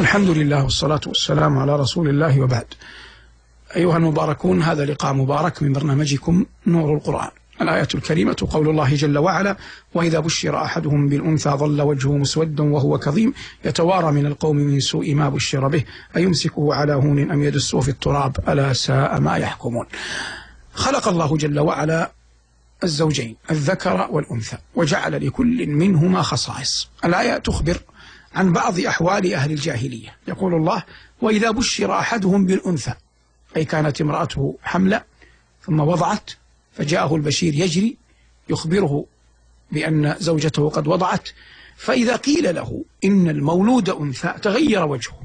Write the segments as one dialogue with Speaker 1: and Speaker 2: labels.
Speaker 1: الحمد لله والصلاة والسلام على رسول الله وبعد. أيها المباركون هذا لقاء مبارك من برنامجكم نور القرآن. الآية الكريمة قول الله جل وعلا وإذا بشر أحدهم بالأنثى ظل وجهه مسودا وهو كظيم يتوارى من القوم من سوء ما بشر به أيمسكه على هون أم يدسه في التراب؟ ألا ساء ما يحكمون. خلق الله جل وعلا الزوجين الذكر والأنثى وجعل لكل منهما خصائص. الآية تخبر عن بعض أحوال أهل الجاهلية. يقول الله وإذا بشر أحدهم بالأنثى أي كانت امرأته حملة ثم وضعت فجاءه البشير يجري يخبره بأن زوجته قد وضعت فإذا قيل له إن المولود أنثى تغير وجهه.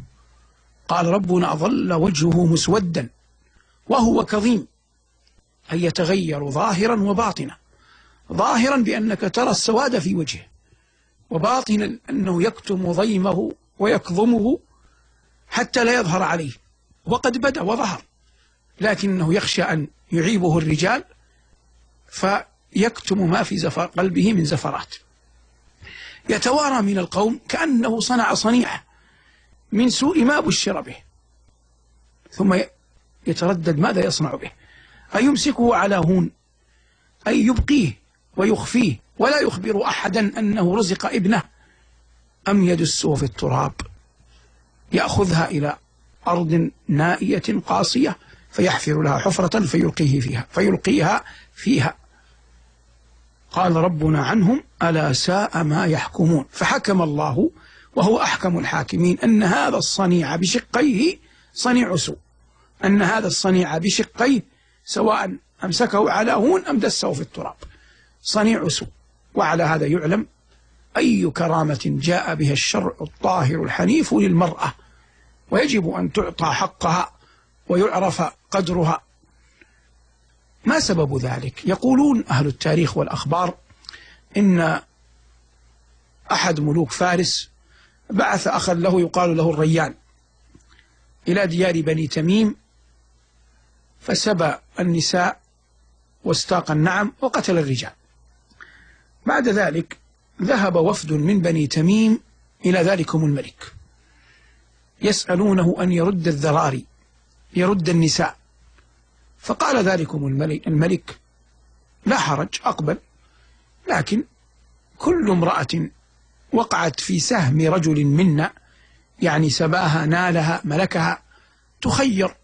Speaker 1: قال ربنا ظل وجهه مسودا وهو كظيم. أي يتغير ظاهرا وباطنا. ظاهرا بأنك ترى السواد في وجهه. وباطنا أنه يكتم ضيمه ويكظمه حتى لا يظهر عليه. وقد بدا وظهر. لكنه يخشى أن يعيبه الرجال فيكتم ما في زفر قلبه من زفرات. يتوارى من القوم كأنه صنع صنيعة من سوء ما بشر به. ثم يتردد ماذا يصنع به؟ أيمسكه على هون أي يبقيه ويخفيه ولا يخبر أحدا أنه رزق ابنه أم يدسه في التراب؟ يأخذها إلى أرض نائية قاصية فيحفر لها حفرة فيلقيه فيها فيلقيها فيها. قال ربنا عنهم ألا ساء ما يحكمون؟ فحكم الله وهو أحكم الحاكمين أن هذا الصنيع بشقيه صنيع سوء أن هذا الصنيع بشقيه سواء أمسكه على هون أم دسه في التراب. صنيع سوء. وعلى هذا يعلم أي كرامة جاء بها الشرع الطاهر الحنيف للمرأة. ويجب أن تعطى حقها ويعرف قدرها. ما سبب ذلك؟ يقولون أهل التاريخ والأخبار إن أحد ملوك فارس بعث أخا له يقال له الريان إلى ديار بني تميم فسبى النساء واستاق النعم وقتل الرجال. بعد ذلك ذهب وفد من بني تميم إلى ذلكم الملك. يسألونه أن يرد الذراري يرد النساء. فقال ذلكم الملك, لا حرج أقبل. لكن كل امرأة وقعت في سهم رجل منا يعني سباها نالها ملكها تخير.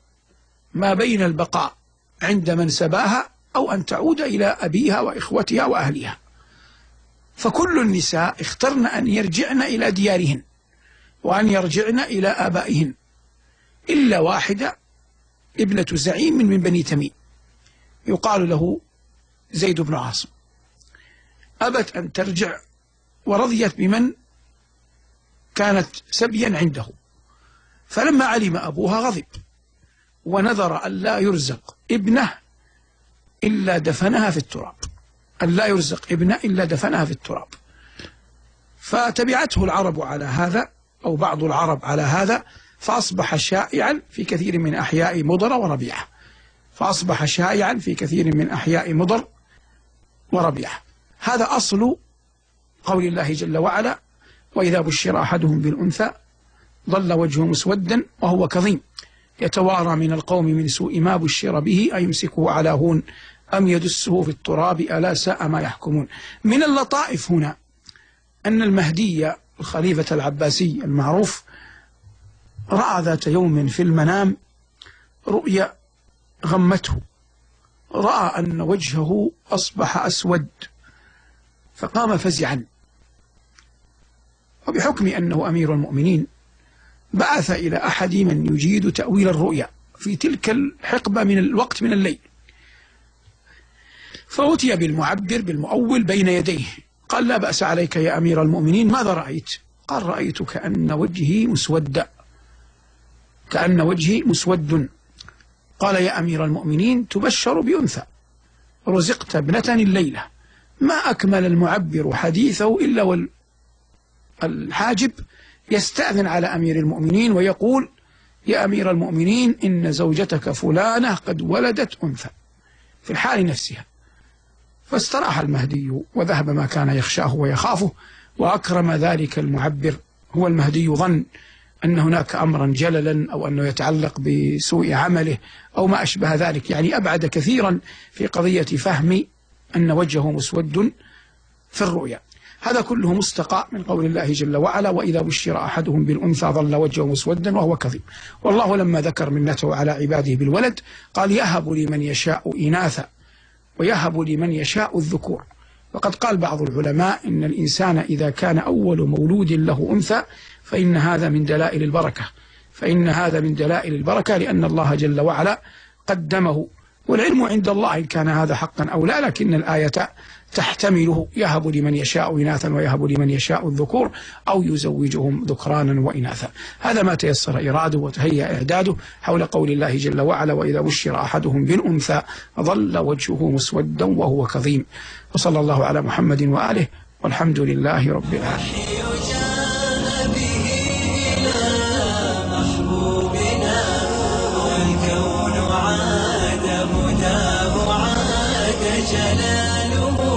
Speaker 1: ما بين البقاء عند من سباها أو أن تعود إلى أبيها وإخوتها وأهلها. فكل النساء اخترن أن يرجعن إلى ديارهن وأن يرجعن إلى آبائهن إلا واحدة ابنة زعيم من بني تميم. يقال له زيد بن عاصم. أبت أن ترجع ورضيت بمن كانت سبيا عنده. فلما علم أبوها غضب. ونذر أن لا يرزق ابنه إلا دفنها في التراب. أن لا يرزق ابنه إلا دفنها في التراب. فتبعته العرب على هذا أو بعض العرب على هذا فأصبح شائعا في كثير من أحياء مضر وربيعة. فأصبح شائعا في كثير من أحياء مضر وربيعة. هذا أصل قول الله جل وعلا وإذا بشر أحدهم بالأنثى ظل وجهه مسودا وهو كظيم. يتوارى من القوم من سوء ما بشر به أيمسكه على هون أم يدسه في التراب ألا ساء ما يحكمون. من اللطائف هنا أن المهدي الخليفة العباسي المعروف رأى ذات يوم في المنام رؤيا غمته. رأى أن وجهه أصبح أسود فقام فزعا. وبحكم أنه أمير المؤمنين بعث إلى أحد من يجيد تأويل الرؤيا في تلك الحقبة من الوقت من الليل. فأتي بالمعبر بالمؤول بين يديه. قال لا بأس عليك يا أمير المؤمنين ماذا رأيت؟ قال رأيت كأن وجهي مسود. كأن وجهي مسود. قال يا أمير المؤمنين تبشر بأنثى. رزقت ابنة الليلة. ما أكمل المعبر حديثه إلا والحاجب يستأذن على أمير المؤمنين ويقول يا أمير المؤمنين إن زوجتك فلانة قد ولدت أنثى. في الحال نفسها. فاستراح المهدي وذهب ما كان يخشاه ويخافه وأكرم ذلك المعبر. هو المهدي ظن أن هناك أمرا جللا أو أنه يتعلق بسوء عمله أو ما أشبه ذلك. يعني أبعد كثيرا في قضية فهم أن وجهه مسود في الرؤيا. هذا كله مستقى من قول الله جل وعلا وإذا بشر أحدهم بالأنثى ظل وجهه مسودا وهو كظيم. والله لما ذكر منته على عباده بالولد قال يهب لمن يشاء إناثا ويهب لمن يشاء الذكور. وقد قال بعض العلماء إن الإنسان إذا كان أول مولود له أنثى فإن هذا من دلائل البركة فإن هذا من دلائل البركة لأن الله جل وعلا قدمه والعلم عند الله إن كان هذا حقا أو لا لكن الآية تحتمله يهب لمن يشاء إناثا ويهب لمن يشاء الذكور أو يزوجهم ذكرانا وإناثا. هذا ما تيسر إراده وتهيأ إعداده حول قول الله جل وعلا وإذا بشر أحدهم بالأنثى ظل وجهه مسودا وهو كظيم وصلى الله على محمد وآله والحمد لله رب العالمين.
Speaker 2: جلاله